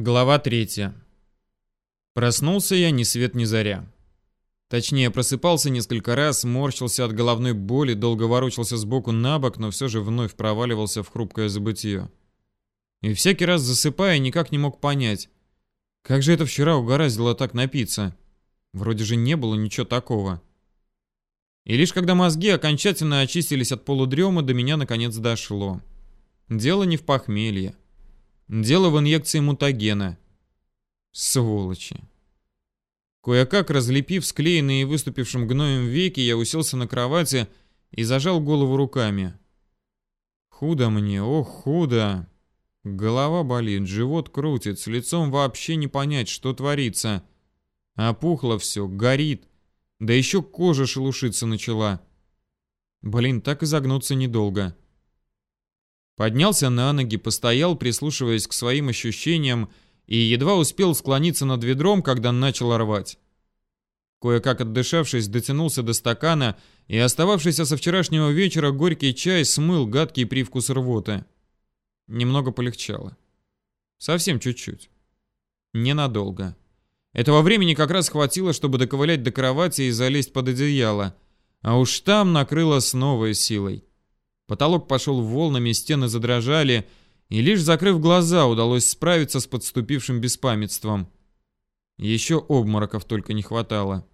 Глава третья. Проснулся я ни свет ни заря. Точнее, просыпался несколько раз, морщился от головной боли, долго ворочался сбоку на бок, но все же вновь проваливался в хрупкое забытье. И всякий раз засыпая, никак не мог понять, как же это вчера угораздило так напиться. Вроде же не было ничего такого. И лишь когда мозги окончательно очистились от полудрема, до меня наконец дошло. Дело не в похмелье. Дело в инъекции мутагена. Сволочи. Кое-как разлепив склеенные и выступившим гноем веки, я уселся на кровати и зажал голову руками. Худо мне, ох, худо. Голова болит, живот крутит, с лицом вообще не понять, что творится. Опухло все, горит, да еще кожа шелушиться начала. Блин, так и загнуться недолго. Поднялся на ноги, постоял, прислушиваясь к своим ощущениям, и едва успел склониться над ведром, когда начал рвать. Кое-как отдышавшись, дотянулся до стакана, и остававшийся со вчерашнего вечера горький чай смыл гадкий привкус рвоты. Немного полегчало. Совсем чуть-чуть. Ненадолго. Этого времени как раз хватило, чтобы доковылять до кровати и залезть под одеяло. А уж там накрыло с новой силой. Потолок пошел волнами, стены задрожали, и лишь закрыв глаза, удалось справиться с подступившим беспамятством. Еще обмороков только не хватало.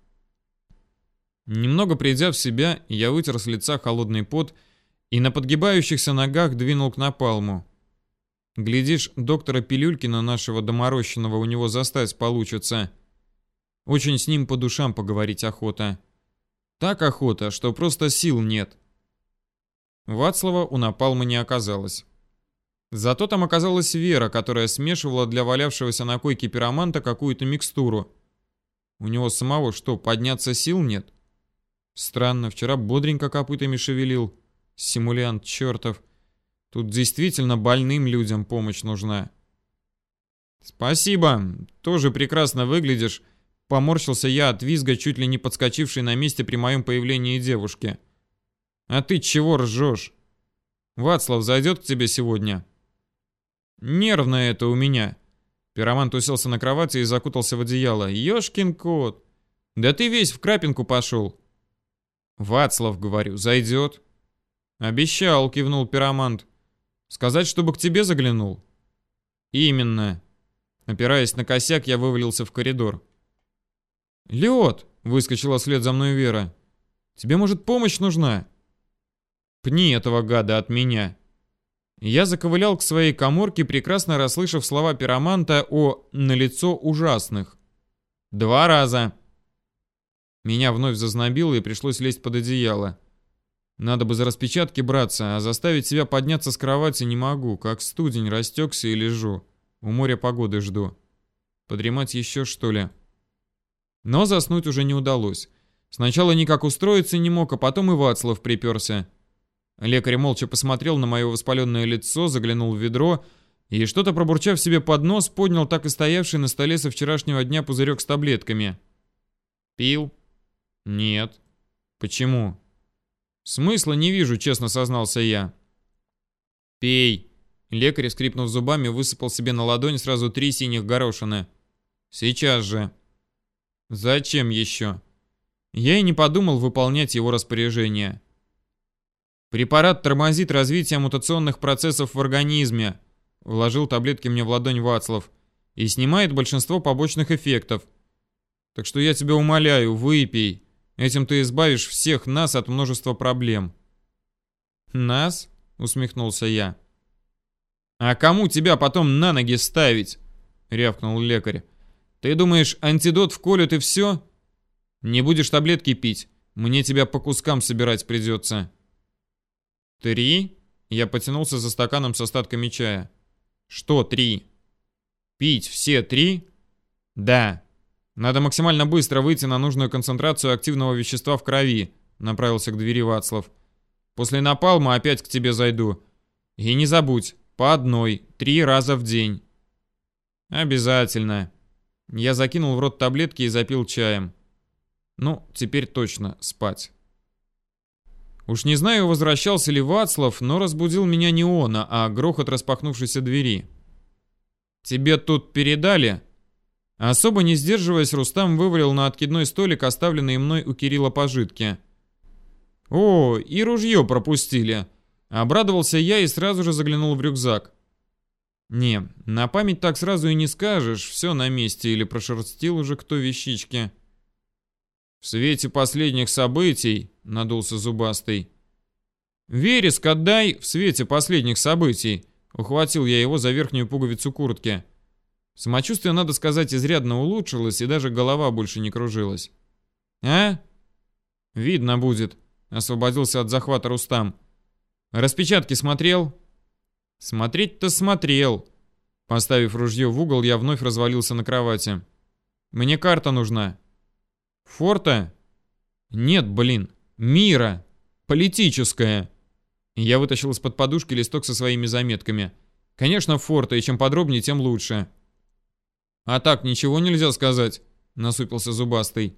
Немного придя в себя, я вытер с лица холодный пот и на подгибающихся ногах двинул к напалму. Глядишь, доктора Пилюлькина нашего доморощенного у него застать получится. Очень с ним по душам поговорить охота. Так охота, что просто сил нет. Вацлава у напалма не оказалось. Зато там оказалась Вера, которая смешивала для валявшегося на койке пироманта какую-то микстуру. У него самого что, подняться сил нет? Странно, вчера бодренько копытами шевелил. Симулянт чертов. Тут действительно больным людям помощь нужна. Спасибо, тоже прекрасно выглядишь. Поморщился я от визга, чуть ли не подскочившей на месте при моем появлении девушки. — а ты чего ржешь? Вацлав зайдет к тебе сегодня? Нервно это у меня. Пиромант уселся на кровати и закутался в одеяло. Ёшкин кот. Да ты весь в крапинку пошел. Вацлав, говорю, зайдет. Обещал, кивнул пиромант. Сказать, чтобы к тебе заглянул? Именно. Опираясь на косяк, я вывалился в коридор. Лед, выскочила вслед за мной Вера. Тебе, может, помощь нужна? Пни этого гада от меня. Я заковылял к своей коморке, прекрасно расслышав слова пироманта о «налицо ужасных». Два раза. Меня вновь зазнобило и пришлось лезть под одеяло. Надо бы за распечатки браться, а заставить себя подняться с кровати не могу, как студень растекся и лежу. У моря погоды жду. Подремать еще, что ли? Но заснуть уже не удалось. Сначала никак устроиться не мог, а потом и Вацлав приперся. Лекарь молча посмотрел на мое воспаленное лицо, заглянул в ведро и, что-то пробурчав себе под нос, поднял так и стоявший на столе со вчерашнего дня пузырек с таблетками. «Пил?» «Нет». «Почему?» «Смысла не вижу», — честно сознался я. «Пей». Лекарь, скрипнув зубами, высыпал себе на ладонь сразу три синих горошины. «Сейчас же». «Зачем еще?» Я и не подумал выполнять его распоряжение. Препарат тормозит развитие мутационных процессов в организме, вложил таблетки мне в ладонь Вацлав, и снимает большинство побочных эффектов. Так что я тебя умоляю, выпей. Этим ты избавишь всех нас от множества проблем. Нас? усмехнулся я. А кому тебя потом на ноги ставить? рявкнул лекарь. Ты думаешь, антидот вколют и все? Не будешь таблетки пить, мне тебя по кускам собирать придется. «Три?» Я потянулся за стаканом с остатками чая. «Что три?» «Пить все три?» «Да». «Надо максимально быстро выйти на нужную концентрацию активного вещества в крови», направился к двери Вацлав. «После напалма опять к тебе зайду. И не забудь, по одной, три раза в день». «Обязательно». Я закинул в рот таблетки и запил чаем. «Ну, теперь точно спать». Уж не знаю, возвращался ли Вацлав, но разбудил меня не он, а грохот распахнувшейся двери. Тебе тут передали?» Особо не сдерживаясь, Рустам вывалил на откидной столик оставленные мной у Кирилла пожитки. «О, и ружье пропустили!» Обрадовался я и сразу же заглянул в рюкзак. «Не, на память так сразу и не скажешь, все на месте или прошерстил уже кто вещички». «В свете последних событий», — надулся Зубастый. «Вереск отдай в свете последних событий», — ухватил я его за верхнюю пуговицу куртки. Самочувствие, надо сказать, изрядно улучшилось, и даже голова больше не кружилась. «А?» «Видно будет», — освободился от захвата Рустам. «Распечатки смотрел?» «Смотреть-то смотрел». Поставив ружье в угол, я вновь развалился на кровати. «Мне карта нужна». «Форта?» «Нет, блин. Мира. Политическая». Я вытащил из-под подушки листок со своими заметками. «Конечно, форта, и чем подробнее, тем лучше». «А так ничего нельзя сказать», — насупился Зубастый.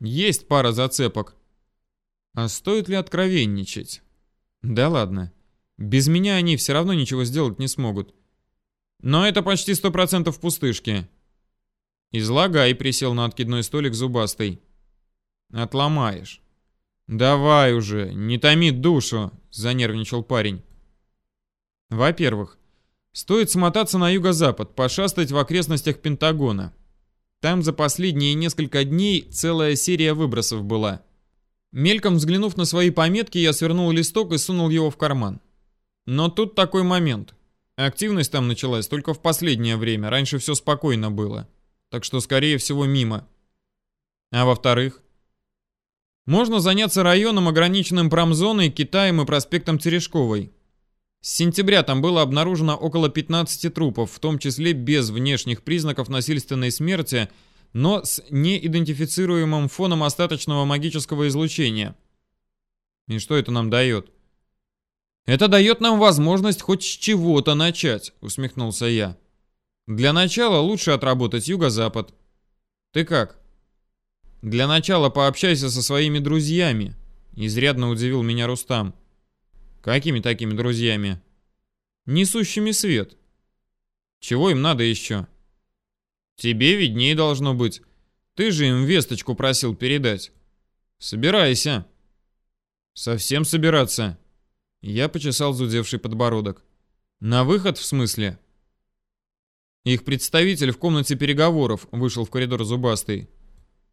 «Есть пара зацепок». «А стоит ли откровенничать?» «Да ладно. Без меня они все равно ничего сделать не смогут. Но это почти сто процентов пустышки». «Излагай», — присел на откидной столик Зубастый. «Отломаешь». «Давай уже, не томи душу», — занервничал парень. «Во-первых, Стоит смотаться на юго-запад, пошастать в окрестностях Пентагона. Там за последние несколько дней целая серия выбросов была. Мельком взглянув на свои пометки, я свернул листок и сунул его в карман. Но тут такой момент. Активность там началась только в последнее время, раньше все спокойно было. Так что, скорее всего, мимо. А во-вторых, можно заняться районом, ограниченным промзоной, Китаем и проспектом Терешковой. С сентября там было обнаружено около 15 трупов, в том числе без внешних признаков насильственной смерти, но с неидентифицируемым фоном остаточного магического излучения. И что это нам дает? Это дает нам возможность хоть с чего-то начать, усмехнулся я. Для начала лучше отработать юго-запад. Ты как? Для начала пообщайся со своими друзьями, изрядно удивил меня Рустам. Какими такими друзьями? Несущими свет. Чего им надо еще? Тебе виднее должно быть. Ты же им весточку просил передать. Собирайся. Совсем собираться. Я почесал зудевший подбородок. На выход в смысле? Их представитель в комнате переговоров вышел в коридор зубастый.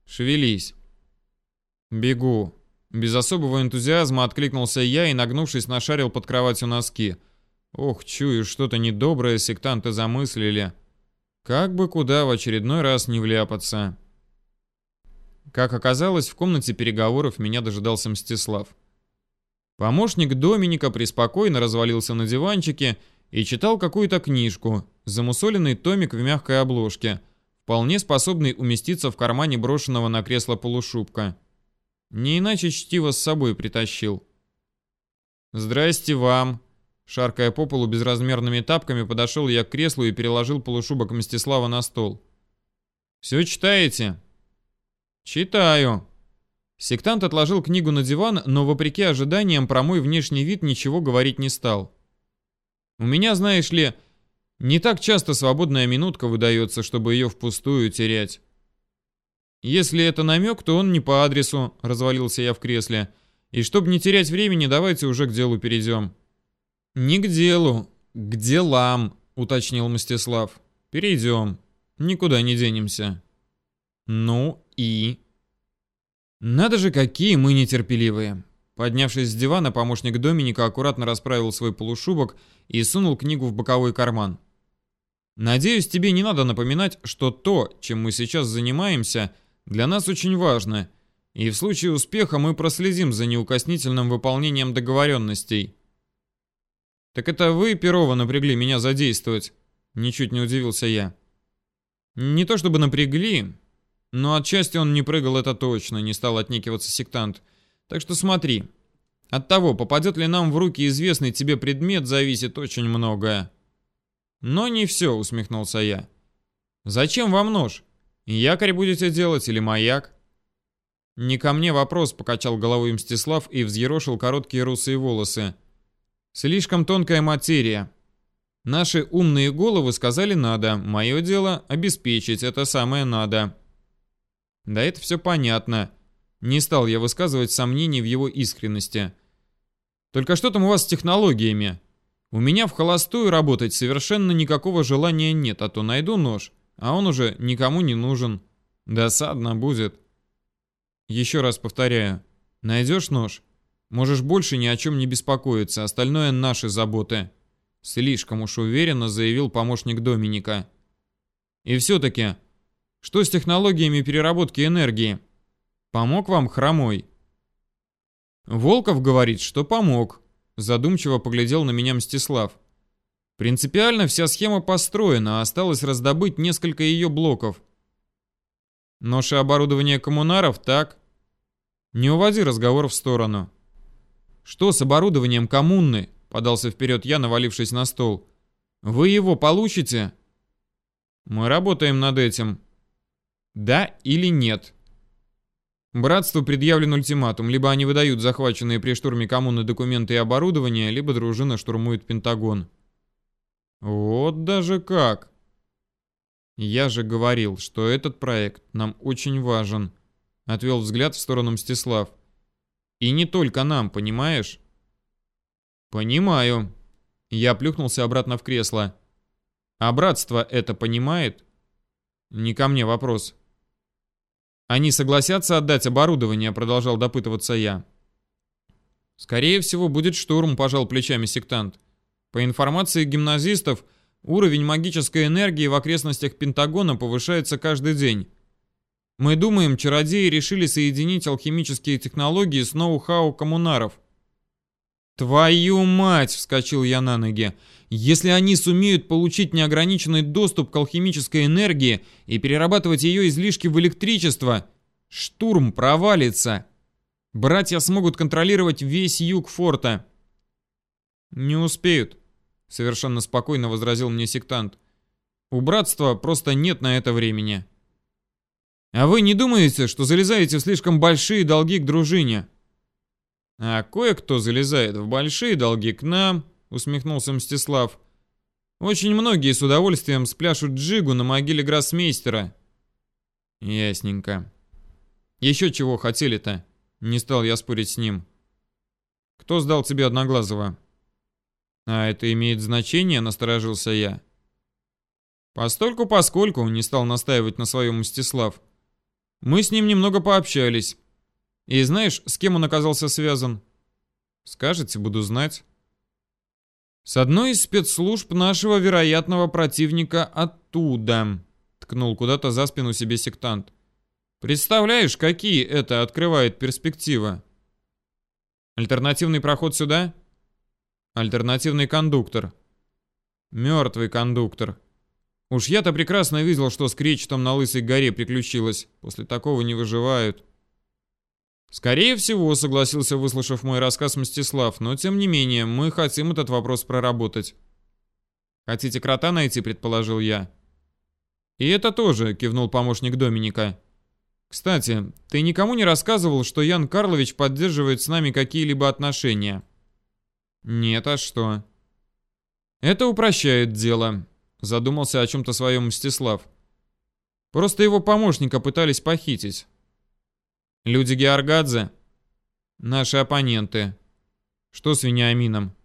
Шевелись. Бегу. Без особого энтузиазма откликнулся я и, нагнувшись, нашарил под кроватью носки. Ох, чую, что-то недоброе сектанты замыслили. Как бы куда в очередной раз не вляпаться. Как оказалось, в комнате переговоров меня дожидался Мстислав. Помощник Доминика преспокойно развалился на диванчике и читал какую-то книжку, замусоленный томик в мягкой обложке, вполне способный уместиться в кармане брошенного на кресло полушубка. Не иначе чтиво с собой притащил. «Здрасте вам!» Шаркая по полу безразмерными тапками, подошел я к креслу и переложил полушубок Мстислава на стол. «Все читаете?» «Читаю». Сектант отложил книгу на диван, но, вопреки ожиданиям, про мой внешний вид ничего говорить не стал. «У меня, знаешь ли, не так часто свободная минутка выдается, чтобы ее впустую терять. Если это намек, то он не по адресу, развалился я в кресле. И чтобы не терять времени, давайте уже к делу перейдем. Не к делу, к делам, уточнил Мстислав. Перейдем. Никуда не денемся. Ну и... Надо же, какие мы нетерпеливые. Поднявшись с дивана, помощник Доминика аккуратно расправил свой полушубок и сунул книгу в боковой карман. Надеюсь, тебе не надо напоминать, что то, чем мы сейчас занимаемся – для нас очень важно, и в случае успеха мы проследим за неукоснительным выполнением договоренностей. Так это вы, Перова, напрягли меня задействовать? Ничуть не удивился я. Не то чтобы напрягли, но отчасти он не прыгал, это точно, не стал отнекиваться сектант. Так что смотри, от того, попадет ли нам в руки известный тебе предмет, зависит очень многое. Но не все, усмехнулся я. Зачем вам нож? Якорь будете делать или маяк? Не ко мне вопрос, покачал головой Мстислав и взъерошил короткие русые волосы. Слишком тонкая материя. Наши умные головы сказали «надо». Мое дело — обеспечить это самое «надо». Да это все понятно. Не стал я высказывать сомнений в его искренности. Только что там у вас с технологиями? У меня в холостую работать совершенно никакого желания нет, а то найду нож, а он уже никому не нужен. Досадно будет. Еще раз повторяю. Найдешь нож? Можешь больше ни о чем не беспокоиться, остальное наши заботы. Слишком уж уверенно заявил помощник Доминика. И все-таки, что с технологиями переработки энергии? Помог вам хромой? Волков говорит, что помог. Задумчиво поглядел на меня Мстислав. Принципиально вся схема построена, осталось раздобыть несколько ее блоков. Нож и оборудование коммунаров, так? Не уводи разговор в сторону. Что с оборудованием коммуны? Подался вперед я, навалившись на стол. Вы его получите? Мы работаем над этим. Да или нет? Братству предъявлен ультиматум. Либо они выдают захваченные при штурме коммуны документы и оборудование, либо дружина штурмует Пентагон. Вот даже как. Я же говорил, что этот проект нам очень важен. Отвел взгляд в сторону Мстислав. И не только нам, понимаешь? Понимаю. Я плюхнулся обратно в кресло. А братство это понимает? Не ко мне вопрос. Они согласятся отдать оборудование, продолжал допытываться я. Скорее всего, будет штурм, пожал плечами сектант. По информации гимназистов, уровень магической энергии в окрестностях Пентагона повышается каждый день. Мы думаем, чародеи решили соединить алхимические технологии с ноу-хау коммунаров. «Твою мать!» — вскочил я на ноги. «Если они сумеют получить неограниченный доступ к алхимической энергии и перерабатывать ее излишки в электричество, штурм провалится. Братья смогут контролировать весь юг форта». «Не успеют», — совершенно спокойно возразил мне сектант. «У братства просто нет на это времени». А вы не думаете, что залезаете в слишком большие долги к дружине? А кое-кто залезает в большие долги к нам, усмехнулся Мстислав. Очень многие с удовольствием спляшут джигу на могиле гроссмейстера. Ясненько. Еще чего хотели-то? Не стал я спорить с ним. Кто сдал тебе Одноглазого? А это имеет значение, насторожился я. Постольку поскольку не стал настаивать на своем Мстислав. Мы с ним немного пообщались. И знаешь, с кем он оказался связан? Скажете, буду знать. С одной из спецслужб нашего вероятного противника оттуда, ткнул куда-то за спину себе сектант. Представляешь, какие это открывает перспективы? Альтернативный проход сюда? Альтернативный кондуктор. Мертвый кондуктор. Уж я-то прекрасно видел, что с Кречетом на Лысой горе приключилось. После такого не выживают. Скорее всего, согласился, выслушав мой рассказ Мстислав, но тем не менее, мы хотим этот вопрос проработать. Хотите крота найти, предположил я. И это тоже, кивнул помощник Доминика. Кстати, ты никому не рассказывал, что Ян Карлович поддерживает с нами какие-либо отношения? Нет, а что? Это упрощает дело. Задумался о чем-то своем Мстислав. Просто его помощника пытались похитить. Люди Георгадзе? Наши оппоненты. Что с Вениамином?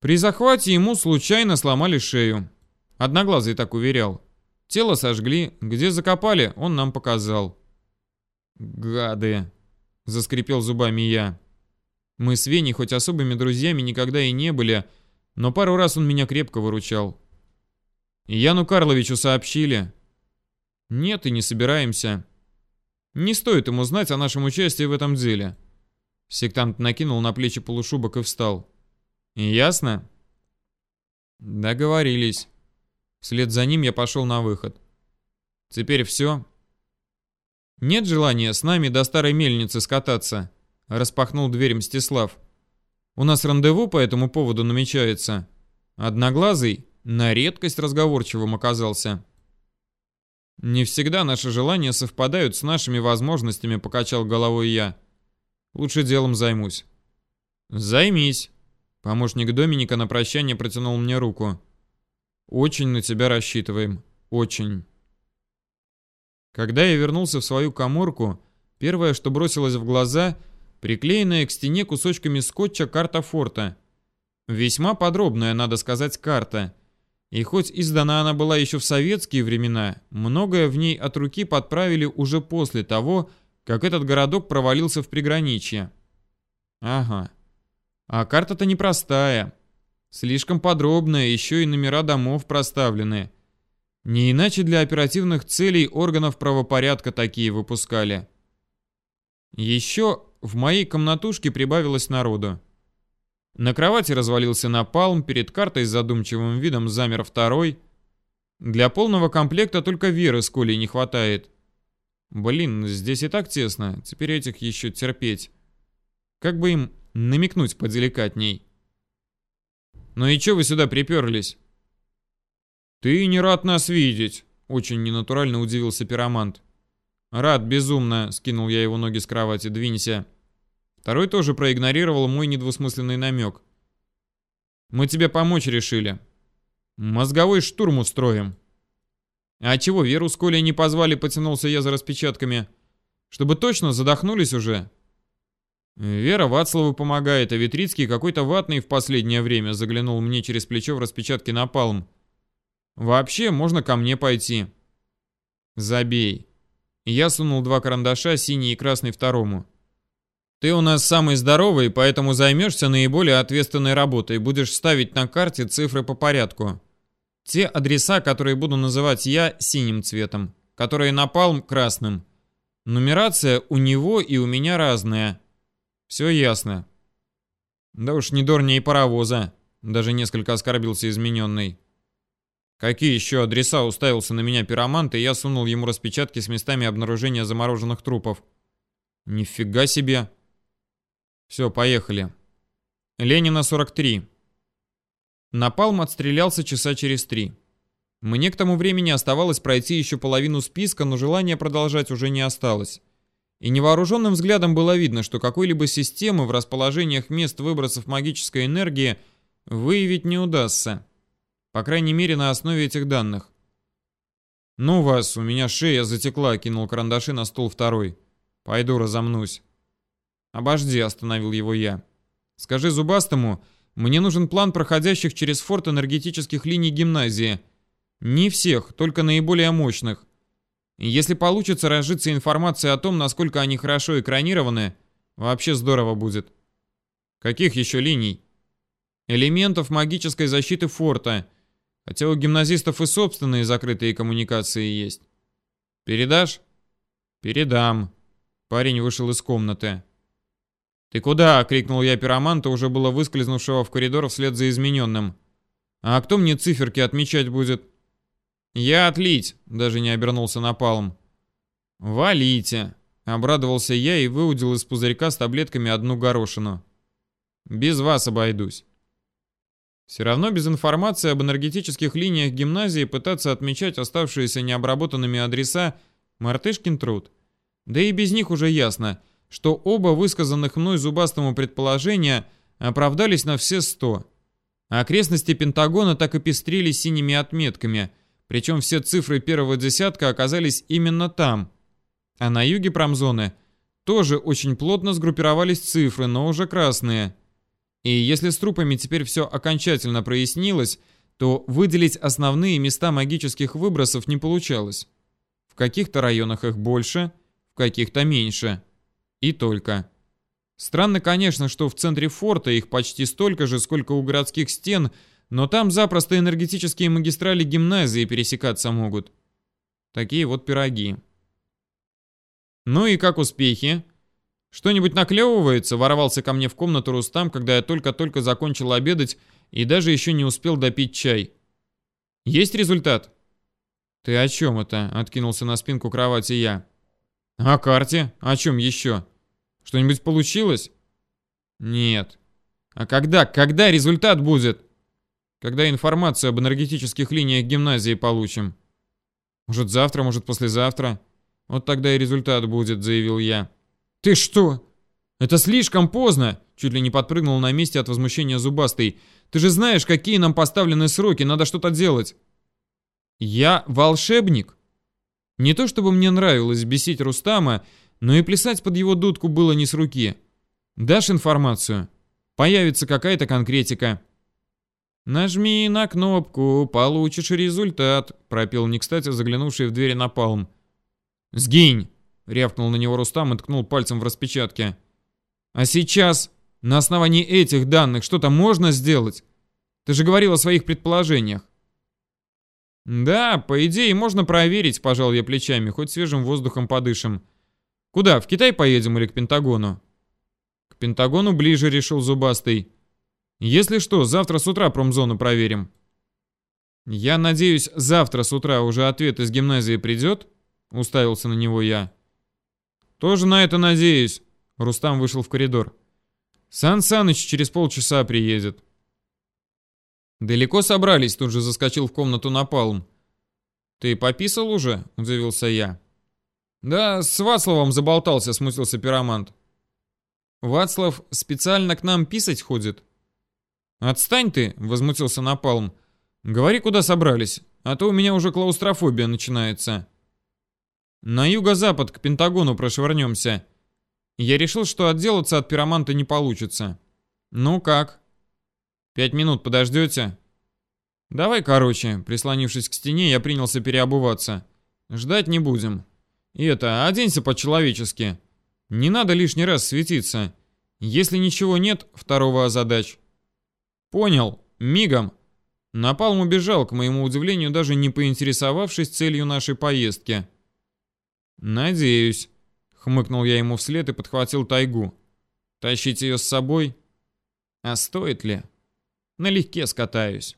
При захвате ему случайно сломали шею. Одноглазый так уверял. Тело сожгли, где закопали, он нам показал. Гады, заскрипел зубами я. Мы с Веней хоть особыми друзьями никогда и не были, но пару раз он меня крепко выручал. Яну Карловичу сообщили? Нет, и не собираемся. Не стоит ему знать о нашем участии в этом деле. Сектант накинул на плечи полушубок и встал. Ясно? Договорились. Вслед за ним я пошел на выход. Теперь все. Нет желания с нами до старой мельницы скататься. Распахнул дверь Мстислав. У нас рандеву по этому поводу намечается. Одноглазый на редкость разговорчивым оказался. «Не всегда наши желания совпадают с нашими возможностями», — покачал головой я. «Лучше делом займусь». «Займись». Помощник Доминика на прощание протянул мне руку. Очень на тебя рассчитываем. Очень. Когда я вернулся в свою коморку, первое, что бросилось в глаза, приклеенная к стене кусочками скотча карта форта. Весьма подробная, надо сказать, карта. И хоть издана она была еще в советские времена, многое в ней от руки подправили уже после того, как этот городок провалился в приграничье. Ага. А карта-то непростая. Слишком подробная, еще и номера домов проставлены. Не иначе для оперативных целей органов правопорядка такие выпускали. Еще в моей комнатушке прибавилось народу. На кровати развалился напалм, перед картой с задумчивым видом замер второй. Для полного комплекта только Веры с Колей не хватает. Блин, здесь и так тесно, теперь этих еще терпеть. Как бы им намекнуть поделикатней. «Ну и чё вы сюда приперлись?» «Ты не рад нас видеть», — очень ненатурально удивился пиромант. «Рад, безумно», — скинул я его ноги с кровати, — «двинься». Второй тоже проигнорировал мой недвусмысленный намек. «Мы тебе помочь решили. Мозговой штурм устроим». «А чего, Веру с Колей не позвали?» — потянулся я за распечатками. «Чтобы точно задохнулись уже?» Вера Вацлаву помогает, а Витрицкий какой-то ватный в последнее время заглянул мне через плечо в распечатки на палм. Вообще, можно ко мне пойти. Забей. Я сунул два карандаша, синий и красный второму. Ты у нас самый здоровый, поэтому займешься наиболее ответственной работой. Будешь ставить на карте цифры по порядку. Те адреса, которые буду называть я, синим цветом, которые на палм красным. Нумерация у него и у меня разная. Все ясно. Да уж не дорнее паровоза. Даже несколько оскорбился измененный. Какие еще адреса уставился на меня пиромант, и я сунул ему распечатки с местами обнаружения замороженных трупов. Нифига себе. Все, поехали. Ленина 43. Напалм отстрелялся часа через три. Мне к тому времени оставалось пройти еще половину списка, но желания продолжать уже не осталось и невооруженным взглядом было видно, что какой-либо системы в расположениях мест выбросов магической энергии выявить не удастся. По крайней мере, на основе этих данных. «Ну вас, у меня шея затекла», — кинул карандаши на стол второй. «Пойду разомнусь». «Обожди», — остановил его я. «Скажи Зубастому, мне нужен план проходящих через форт энергетических линий гимназии. Не всех, только наиболее мощных. Если получится разжиться информацией о том, насколько они хорошо экранированы, вообще здорово будет. Каких еще линий? Элементов магической защиты форта, хотя у гимназистов и собственные закрытые коммуникации есть. Передашь? Передам. Парень вышел из комнаты. «Ты куда?» — крикнул я пироманта, уже было выскользнувшего в коридор вслед за измененным. «А кто мне циферки отмечать будет?» «Я отлить!» — даже не обернулся на палм. «Валите!» — обрадовался я и выудил из пузырька с таблетками одну горошину. «Без вас обойдусь». Все равно без информации об энергетических линиях гимназии пытаться отмечать оставшиеся необработанными адреса – мартышкин труд. Да и без них уже ясно, что оба высказанных мной зубастому предположения оправдались на все сто. Окрестности Пентагона так и пестрили синими отметками – причем все цифры первого десятка оказались именно там. А на юге промзоны тоже очень плотно сгруппировались цифры, но уже красные. И если с трупами теперь все окончательно прояснилось, то выделить основные места магических выбросов не получалось. В каких-то районах их больше, в каких-то меньше. И только. Странно, конечно, что в центре форта их почти столько же, сколько у городских стен – но там запросто энергетические магистрали гимназии пересекаться могут. Такие вот пироги. Ну и как успехи? Что-нибудь наклевывается? Ворвался ко мне в комнату Рустам, когда я только-только закончил обедать и даже еще не успел допить чай. Есть результат? Ты о чем это? Откинулся на спинку кровати я. О карте? О чем еще? Что-нибудь получилось? Нет. А когда? Когда результат будет? Когда информацию об энергетических линиях гимназии получим? Может, завтра, может, послезавтра? Вот тогда и результат будет, заявил я. Ты что? Это слишком поздно! Чуть ли не подпрыгнул на месте от возмущения зубастый. Ты же знаешь, какие нам поставлены сроки, надо что-то делать. Я волшебник? Не то чтобы мне нравилось бесить Рустама, но и плясать под его дудку было не с руки. Дашь информацию? Появится какая-то конкретика. «Нажми на кнопку, получишь результат», — пропел не кстати заглянувший в дверь Напалм. «Сгинь!» — рявкнул на него Рустам и ткнул пальцем в распечатке. «А сейчас, на основании этих данных, что-то можно сделать? Ты же говорил о своих предположениях». «Да, по идее, можно проверить», — пожал я плечами, хоть свежим воздухом подышим. «Куда, в Китай поедем или к Пентагону?» «К Пентагону ближе», — решил Зубастый. «Если что, завтра с утра промзону проверим». «Я надеюсь, завтра с утра уже ответ из гимназии придет?» — уставился на него я. «Тоже на это надеюсь», — Рустам вышел в коридор. «Сан Саныч через полчаса приедет». «Далеко собрались?» — тут же заскочил в комнату Напалм. «Ты пописал уже?» — удивился я. «Да, с Вацлавом заболтался», — смутился пиромант. «Вацлав специально к нам писать ходит?» «Отстань ты!» — возмутился Напалм. «Говори, куда собрались, а то у меня уже клаустрофобия начинается». «На юго-запад к Пентагону прошвырнемся. Я решил, что отделаться от пироманта не получится». «Ну как?» Пять минут подождете? Давай короче. Прислонившись к стене, я принялся переобуваться. Ждать не будем. И это, оденься по-человечески. Не надо лишний раз светиться. Если ничего нет, второго задач. Понял. Мигом. Напалм убежал, к моему удивлению, даже не поинтересовавшись целью нашей поездки. «Надеюсь», — хмыкнул я ему вслед и подхватил тайгу. «Тащить ее с собой? А стоит ли?» Налегке скатаюсь.